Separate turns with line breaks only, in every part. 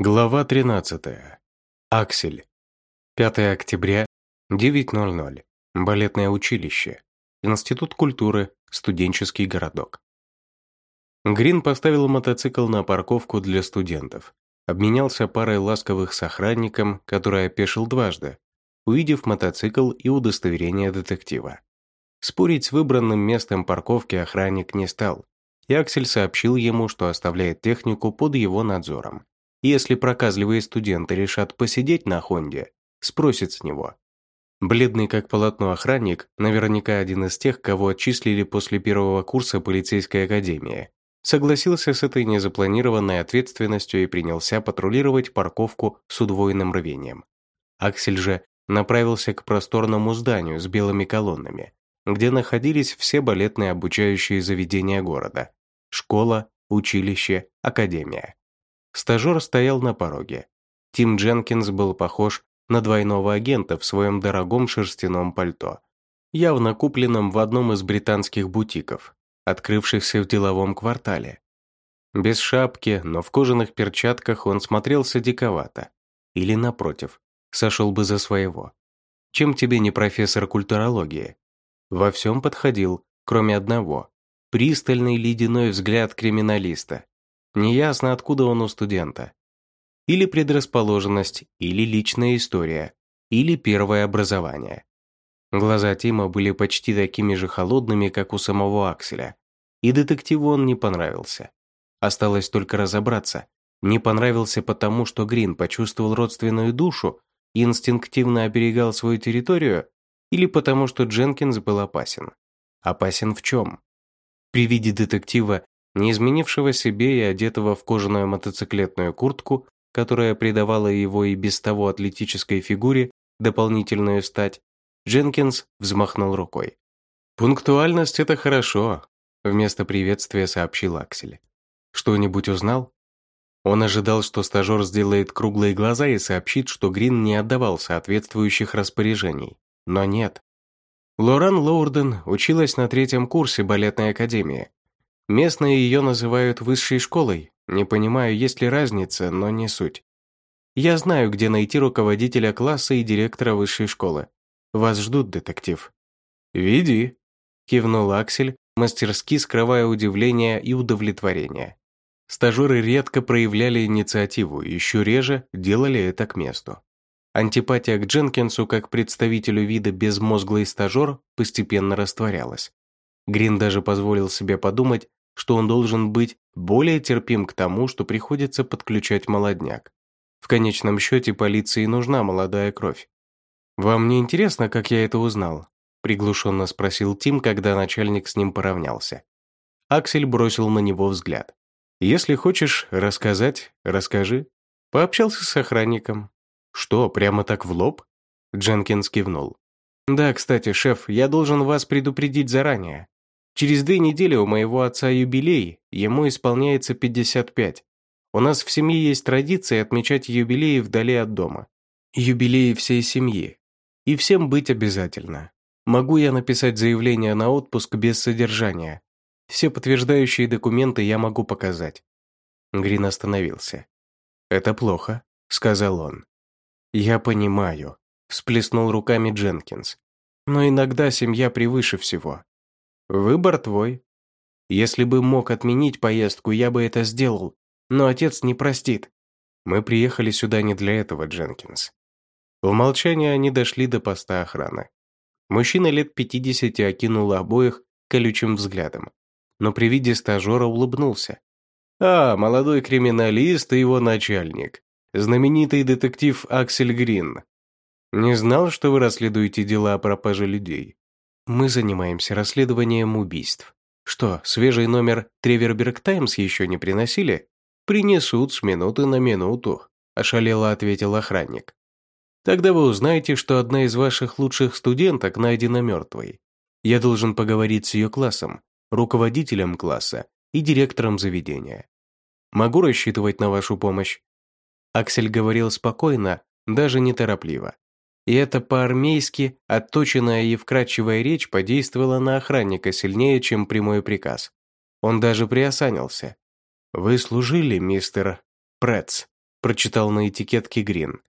Глава 13. Аксель. 5 октября, 9.00. Балетное училище. Институт культуры, студенческий городок. Грин поставил мотоцикл на парковку для студентов. Обменялся парой ласковых с охранником, который опешил дважды, увидев мотоцикл и удостоверение детектива. Спорить с выбранным местом парковки охранник не стал, и Аксель сообщил ему, что оставляет технику под его надзором. Если проказливые студенты решат посидеть на Хонде, спросит с него. Бледный как полотно охранник, наверняка один из тех, кого отчислили после первого курса полицейской академии, согласился с этой незапланированной ответственностью и принялся патрулировать парковку с удвоенным рвением. Аксель же направился к просторному зданию с белыми колоннами, где находились все балетные обучающие заведения города – школа, училище, академия. Стажер стоял на пороге. Тим Дженкинс был похож на двойного агента в своем дорогом шерстяном пальто, явно купленном в одном из британских бутиков, открывшихся в деловом квартале. Без шапки, но в кожаных перчатках он смотрелся диковато. Или, напротив, сошел бы за своего. Чем тебе не профессор культурологии? Во всем подходил, кроме одного. Пристальный ледяной взгляд криминалиста, Неясно, откуда он у студента. Или предрасположенность, или личная история, или первое образование. Глаза Тима были почти такими же холодными, как у самого Акселя. И детективу он не понравился. Осталось только разобраться. Не понравился потому, что Грин почувствовал родственную душу и инстинктивно оберегал свою территорию, или потому, что Дженкинс был опасен. Опасен в чем? При виде детектива не изменившего себе и одетого в кожаную мотоциклетную куртку, которая придавала его и без того атлетической фигуре дополнительную стать, Дженкинс взмахнул рукой. «Пунктуальность — это хорошо», — вместо приветствия сообщил Аксель. «Что-нибудь узнал?» Он ожидал, что стажер сделает круглые глаза и сообщит, что Грин не отдавал соответствующих распоряжений. Но нет. Лоран Лоурден училась на третьем курсе балетной академии, Местные ее называют высшей школой. Не понимаю, есть ли разница, но не суть. Я знаю, где найти руководителя класса и директора высшей школы. Вас ждут, детектив». «Веди», – кивнул Аксель, мастерски скрывая удивление и удовлетворение. Стажеры редко проявляли инициативу, еще реже делали это к месту. Антипатия к Дженкинсу как представителю вида безмозглый стажер постепенно растворялась. Грин даже позволил себе подумать, что он должен быть более терпим к тому, что приходится подключать молодняк. В конечном счете полиции нужна молодая кровь. «Вам не интересно, как я это узнал?» приглушенно спросил Тим, когда начальник с ним поравнялся. Аксель бросил на него взгляд. «Если хочешь рассказать, расскажи». Пообщался с охранником. «Что, прямо так в лоб?» Дженкинс кивнул. «Да, кстати, шеф, я должен вас предупредить заранее. Через две недели у моего отца юбилей, ему исполняется 55. У нас в семье есть традиция отмечать юбилеи вдали от дома. Юбилеи всей семьи. И всем быть обязательно. Могу я написать заявление на отпуск без содержания. Все подтверждающие документы я могу показать. Грин остановился. «Это плохо», — сказал он. «Я понимаю», — всплеснул руками Дженкинс. «Но иногда семья превыше всего. Выбор твой. Если бы мог отменить поездку, я бы это сделал, но отец не простит. Мы приехали сюда не для этого, Дженкинс. В молчании они дошли до поста охраны. Мужчина лет 50 окинул обоих колючим взглядом, но при виде стажера улыбнулся. «А, молодой криминалист и его начальник, знаменитый детектив Аксель Грин. Не знал, что вы расследуете дела о пропаже людей. Мы занимаемся расследованием убийств. Что, свежий номер Треверберг Таймс еще не приносили? Принесут с минуты на минуту, ошалело ответил охранник. Тогда вы узнаете, что одна из ваших лучших студенток найдена мертвой. Я должен поговорить с ее классом, руководителем класса и директором заведения. Могу рассчитывать на вашу помощь?» Аксель говорил спокойно, даже неторопливо. И эта по-армейски отточенная и вкрадчивая речь подействовала на охранника сильнее, чем прямой приказ. Он даже приосанился. «Вы служили, мистер Претц?» прочитал на этикетке Грин.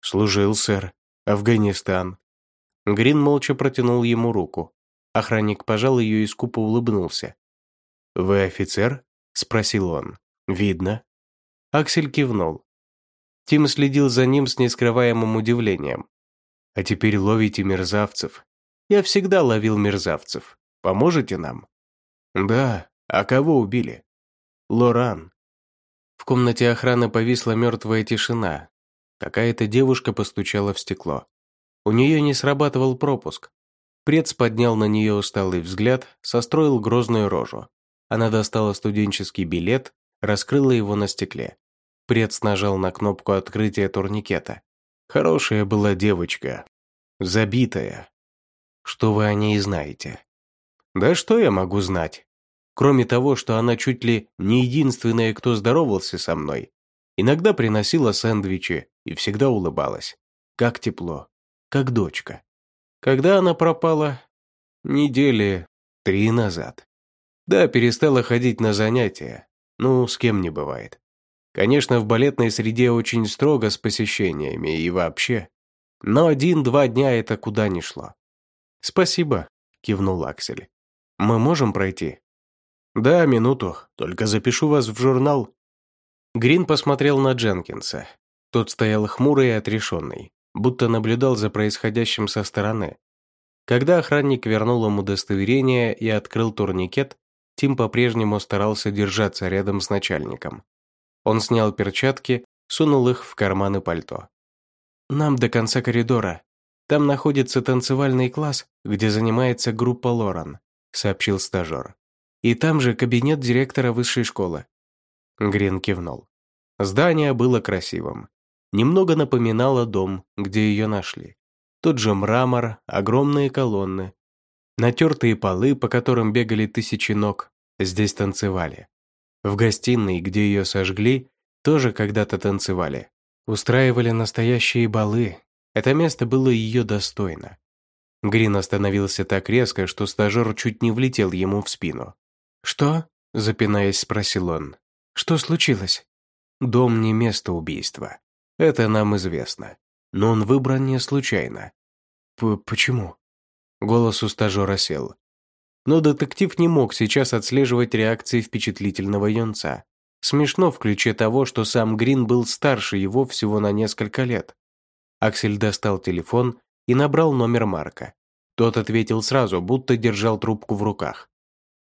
«Служил, сэр. Афганистан». Грин молча протянул ему руку. Охранник пожал ее и скупо улыбнулся. «Вы офицер?» – спросил он. «Видно». Аксель кивнул. Тим следил за ним с нескрываемым удивлением. «А теперь ловите мерзавцев. Я всегда ловил мерзавцев. Поможете нам?» «Да. А кого убили?» «Лоран». В комнате охраны повисла мертвая тишина. Какая-то девушка постучала в стекло. У нее не срабатывал пропуск. Прец поднял на нее усталый взгляд, состроил грозную рожу. Она достала студенческий билет, раскрыла его на стекле. Прец нажал на кнопку открытия турникета. Хорошая была девочка. Забитая. Что вы о ней знаете? Да что я могу знать? Кроме того, что она чуть ли не единственная, кто здоровался со мной. Иногда приносила сэндвичи и всегда улыбалась. Как тепло. Как дочка. Когда она пропала? Недели три назад. Да, перестала ходить на занятия. Ну, с кем не бывает. Конечно, в балетной среде очень строго с посещениями и вообще. Но один-два дня это куда ни шло. «Спасибо», – кивнул Аксель. «Мы можем пройти?» «Да, минуту. Только запишу вас в журнал». Грин посмотрел на Дженкинса. Тот стоял хмурый и отрешенный, будто наблюдал за происходящим со стороны. Когда охранник вернул ему удостоверение и открыл турникет, Тим по-прежнему старался держаться рядом с начальником. Он снял перчатки, сунул их в карманы пальто. «Нам до конца коридора. Там находится танцевальный класс, где занимается группа Лоран», сообщил стажер. «И там же кабинет директора высшей школы». Грин кивнул. Здание было красивым. Немного напоминало дом, где ее нашли. Тот же мрамор, огромные колонны. Натертые полы, по которым бегали тысячи ног, здесь танцевали. В гостиной, где ее сожгли, тоже когда-то танцевали. Устраивали настоящие балы. Это место было ее достойно. Грин остановился так резко, что стажер чуть не влетел ему в спину. «Что?» – запинаясь, спросил он. «Что случилось?» «Дом не место убийства. Это нам известно. Но он выбран не случайно». П «Почему?» Голос у стажера сел. Но детектив не мог сейчас отслеживать реакции впечатлительного юнца. Смешно в ключе того, что сам Грин был старше его всего на несколько лет. Аксель достал телефон и набрал номер Марка. Тот ответил сразу, будто держал трубку в руках.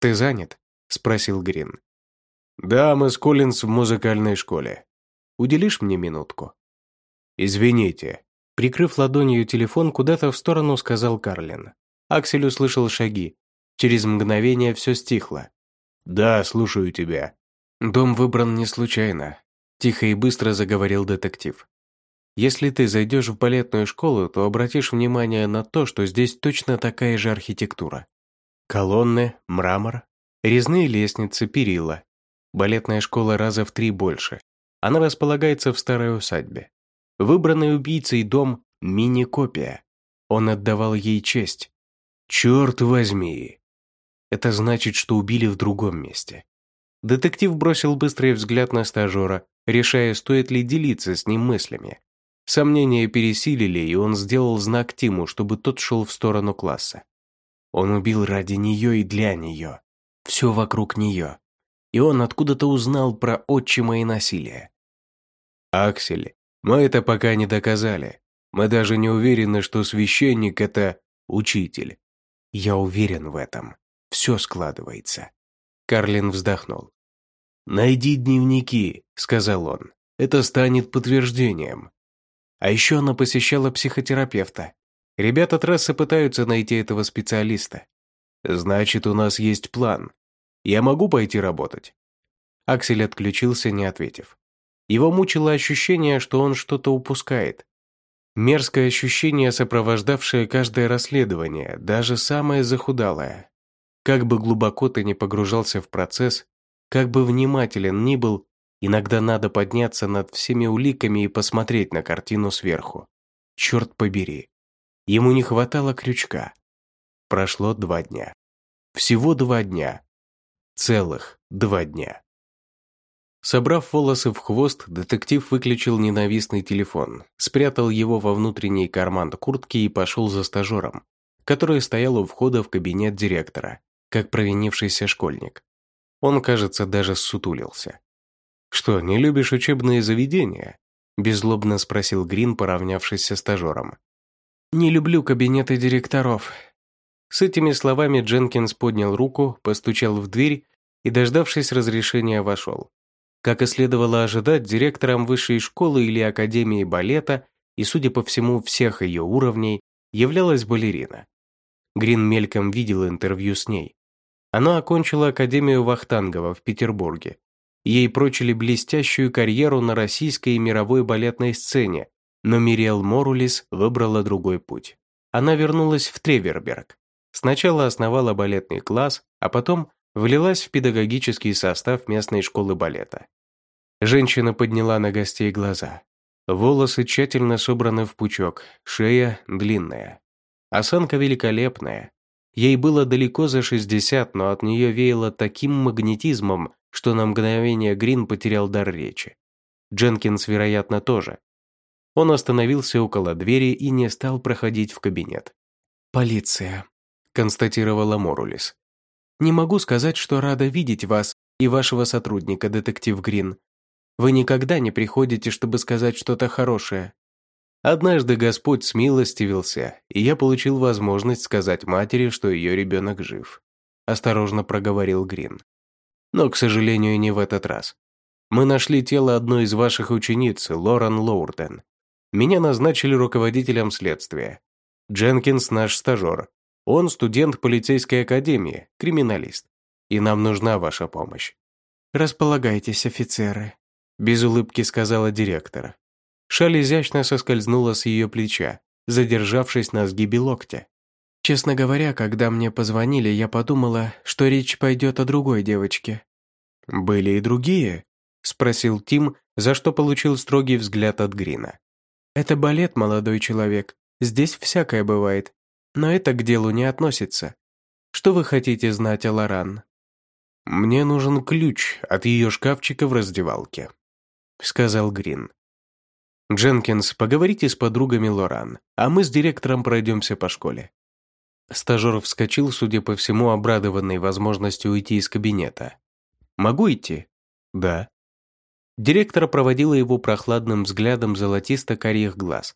«Ты занят?» – спросил Грин. «Да, мы с Коллинс в музыкальной школе. Уделишь мне минутку?» «Извините». Прикрыв ладонью телефон, куда-то в сторону сказал Карлин. Аксель услышал шаги, Через мгновение все стихло. «Да, слушаю тебя». «Дом выбран не случайно», – тихо и быстро заговорил детектив. «Если ты зайдешь в балетную школу, то обратишь внимание на то, что здесь точно такая же архитектура. Колонны, мрамор, резные лестницы, перила. Балетная школа раза в три больше. Она располагается в старой усадьбе. Выбранный убийцей дом – мини-копия. Он отдавал ей честь. «Черт возьми!» Это значит, что убили в другом месте. Детектив бросил быстрый взгляд на стажера, решая, стоит ли делиться с ним мыслями. Сомнения пересилили, и он сделал знак Тиму, чтобы тот шел в сторону класса. Он убил ради нее и для нее. Все вокруг нее. И он откуда-то узнал про отчима и насилие. «Аксель, мы это пока не доказали. Мы даже не уверены, что священник – это учитель. Я уверен в этом все складывается. Карлин вздохнул. «Найди дневники», — сказал он. «Это станет подтверждением». А еще она посещала психотерапевта. Ребята трассы пытаются найти этого специалиста. «Значит, у нас есть план. Я могу пойти работать?» Аксель отключился, не ответив. Его мучило ощущение, что он что-то упускает. Мерзкое ощущение, сопровождавшее каждое расследование, даже самое захудалое. Как бы глубоко ты ни погружался в процесс, как бы внимателен ни был, иногда надо подняться над всеми уликами и посмотреть на картину сверху. Черт побери. Ему не хватало крючка. Прошло два дня. Всего два дня. Целых два дня. Собрав волосы в хвост, детектив выключил ненавистный телефон, спрятал его во внутренний карман куртки и пошел за стажером, который стоял у входа в кабинет директора, как провинившийся школьник. Он, кажется, даже сутулился. «Что, не любишь учебные заведения?» – беззлобно спросил Грин, поравнявшись со стажером.
«Не люблю кабинеты директоров».
С этими словами Дженкинс поднял руку, постучал в дверь и, дождавшись разрешения, вошел. Как и следовало ожидать, директором высшей школы или академии балета и, судя по всему, всех ее уровней, являлась балерина. Грин мельком видел интервью с ней. Она окончила Академию Вахтангова в Петербурге. Ей прочили блестящую карьеру на российской и мировой балетной сцене, но Мириэл Морулис выбрала другой путь. Она вернулась в Треверберг. Сначала основала балетный класс, а потом влилась в педагогический состав местной школы балета. Женщина подняла на гостей глаза. Волосы тщательно собраны в пучок, шея длинная. Осанка великолепная. Ей было далеко за 60, но от нее веяло таким магнетизмом, что на мгновение Грин потерял дар речи. Дженкинс, вероятно, тоже. Он остановился около двери и не стал проходить в кабинет.
«Полиция», – констатировала Морулис.
Не могу сказать, что рада видеть вас и вашего сотрудника, детектив Грин. Вы никогда не приходите, чтобы сказать что-то хорошее.
Однажды Господь смилостивился, и я получил возможность сказать матери, что ее ребенок жив. Осторожно проговорил Грин. Но, к сожалению, не в этот раз. Мы нашли тело одной из ваших учениц, Лорен Лоурден. Меня назначили руководителем следствия. Дженкинс наш стажер, он студент полицейской академии, криминалист. И нам нужна ваша помощь».
«Располагайтесь, офицеры», –
без улыбки сказала директор. Шаль изящно соскользнула с ее плеча, задержавшись на сгибе локтя.
«Честно говоря, когда мне позвонили, я подумала, что речь пойдет о другой девочке».
«Были и другие?» – спросил Тим, за что получил строгий взгляд от Грина.
«Это балет, молодой человек. Здесь всякое бывает. Но это к делу не относится. Что вы хотите знать о Лоран?»
«Мне нужен ключ от ее шкафчика в раздевалке», — сказал Грин. «Дженкинс, поговорите с подругами Лоран, а мы с директором пройдемся по школе». Стажер вскочил, судя по всему, обрадованный возможностью уйти из кабинета. «Могу идти?» «Да». Директор проводила его прохладным взглядом золотисто-карих глаз.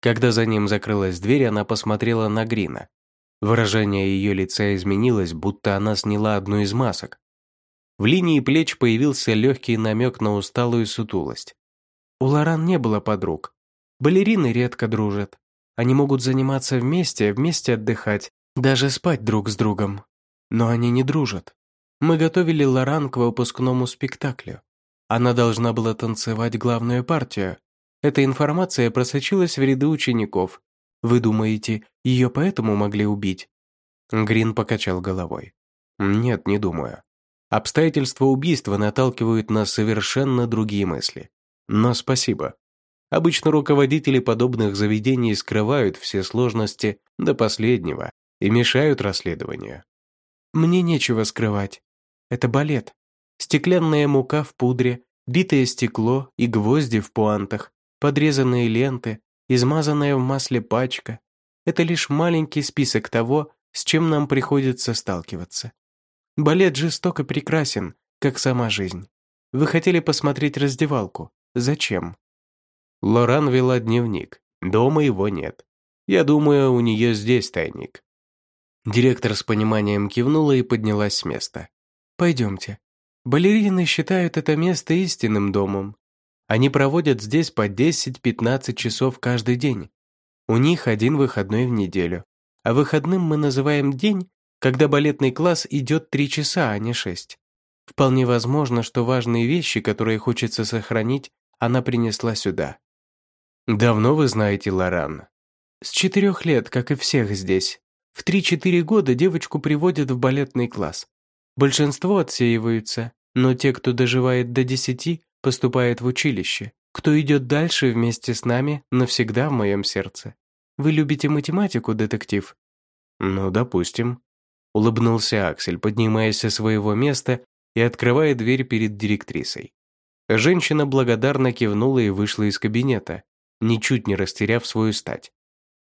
Когда за ним закрылась дверь, она посмотрела на Грина. Выражение ее лица изменилось, будто она сняла одну из масок. В линии плеч появился легкий намек на усталую сутулость.
У Лоран не было подруг. Балерины редко дружат. Они могут заниматься вместе, вместе отдыхать, даже спать друг с другом. Но они не дружат. Мы готовили Лоран к выпускному спектаклю. Она должна была танцевать главную партию, эта информация просочилась в ряды учеников. Вы думаете, ее поэтому могли убить?»
Грин покачал головой. «Нет, не думаю. Обстоятельства убийства наталкивают на совершенно другие мысли. Но спасибо. Обычно руководители подобных заведений скрывают все сложности до последнего и мешают расследованию.
Мне нечего скрывать. Это балет. Стеклянная мука в пудре, битое стекло и гвозди в пуантах подрезанные ленты, измазанная в масле пачка. Это лишь маленький список того, с чем нам приходится сталкиваться. Балет жестоко прекрасен, как сама жизнь. Вы хотели посмотреть раздевалку. Зачем?
Лоран вела дневник. Дома его нет. Я думаю, у нее здесь тайник. Директор с пониманием кивнула и поднялась с места.
«Пойдемте. Балерины считают это место истинным домом. Они проводят здесь по 10-15 часов каждый день. У них один выходной в неделю. А выходным мы называем день, когда балетный класс идет 3 часа, а не 6. Вполне возможно, что важные вещи, которые хочется сохранить, она принесла сюда.
«Давно вы знаете Лоран?»
«С четырех лет, как и всех здесь. В 3-4 года девочку приводят в балетный класс. Большинство отсеиваются, но те, кто доживает до 10, поступает в училище. Кто идет дальше вместе с нами, навсегда в моем сердце. Вы любите математику, детектив?»
«Ну, допустим», — улыбнулся Аксель, поднимаясь со своего места и открывая дверь перед директрисой. Женщина благодарно кивнула и вышла из кабинета, ничуть не растеряв свою стать.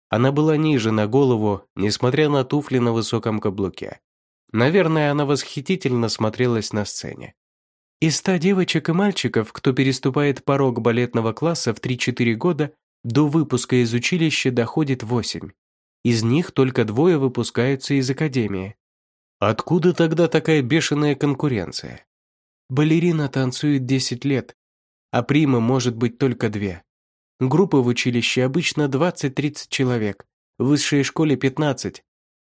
Она была ниже на голову, несмотря на туфли на высоком каблуке. Наверное, она восхитительно смотрелась на сцене. Из ста девочек и мальчиков, кто переступает порог балетного класса в 3-4 года, до выпуска из училища доходит 8. Из них только двое выпускаются из академии. Откуда тогда такая бешеная конкуренция? Балерина танцует 10 лет, а примы может быть только две. Группы в училище обычно 20-30 человек, в высшей школе 15.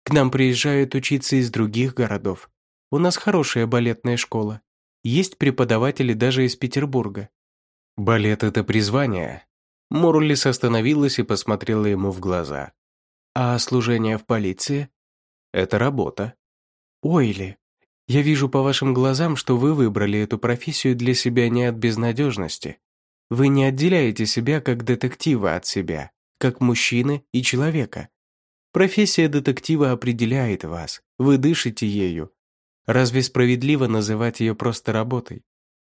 К нам приезжают учиться из других городов. У нас хорошая балетная школа. Есть преподаватели даже из Петербурга. Балет – это призвание. Морулис остановилась и посмотрела ему в глаза. А служение в полиции? Это работа. Ойли, я вижу по вашим глазам, что вы выбрали эту профессию для себя не от безнадежности. Вы не отделяете себя как детектива от себя, как мужчины и человека. Профессия детектива определяет вас, вы дышите ею. Разве справедливо называть ее просто работой?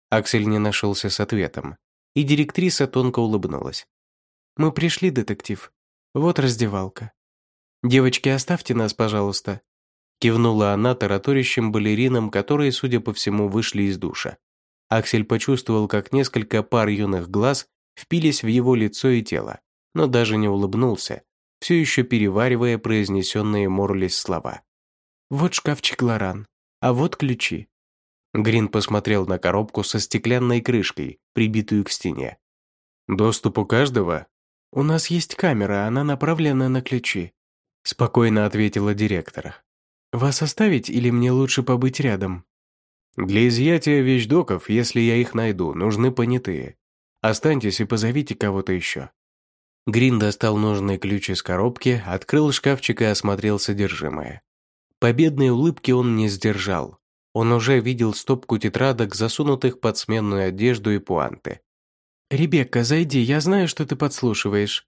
Аксель не нашелся с ответом, и директриса тонко улыбнулась. «Мы пришли, детектив. Вот раздевалка. Девочки, оставьте нас, пожалуйста». Кивнула она тараторящим балеринам, которые, судя по всему, вышли из душа. Аксель почувствовал, как несколько пар юных глаз впились в его лицо и тело, но даже не улыбнулся, все еще переваривая произнесенные Морлис слова. «Вот шкафчик Лоран, а вот ключи». Грин посмотрел на коробку со стеклянной крышкой, прибитую к стене. «Доступ у каждого?» «У нас есть камера, она направлена на ключи», спокойно ответила директор. «Вас оставить или мне лучше побыть рядом?» Для изъятия вещдоков, если я их найду, нужны понятые. Останьтесь и позовите кого-то еще». Грин достал нужный ключ из коробки, открыл шкафчик и осмотрел содержимое. Победной улыбки он не сдержал. Он уже видел стопку тетрадок, засунутых под сменную одежду и пуанты. «Ребекка, зайди, я знаю, что ты подслушиваешь».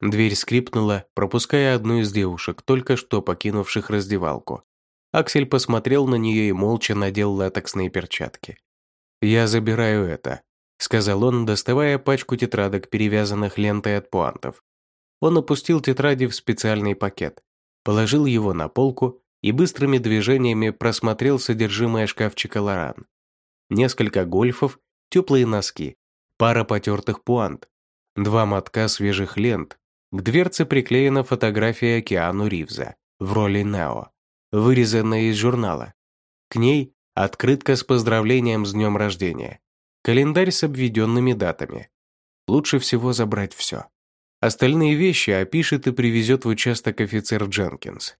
Дверь скрипнула, пропуская одну из девушек, только что покинувших раздевалку. Аксель посмотрел на нее и молча надел латексные перчатки. «Я забираю это», — сказал он, доставая пачку тетрадок, перевязанных лентой от пуантов. Он опустил тетради в специальный пакет, положил его на полку и быстрыми движениями просмотрел содержимое шкафчика Лоран. Несколько гольфов, теплые носки, пара потертых пуант, два мотка свежих лент, к дверце приклеена фотография Океану Ривза в роли Нео вырезанная из журнала. К ней открытка с поздравлением с днем рождения, календарь с обведенными датами. Лучше всего забрать все. Остальные вещи опишет и привезет в участок офицер Дженкинс.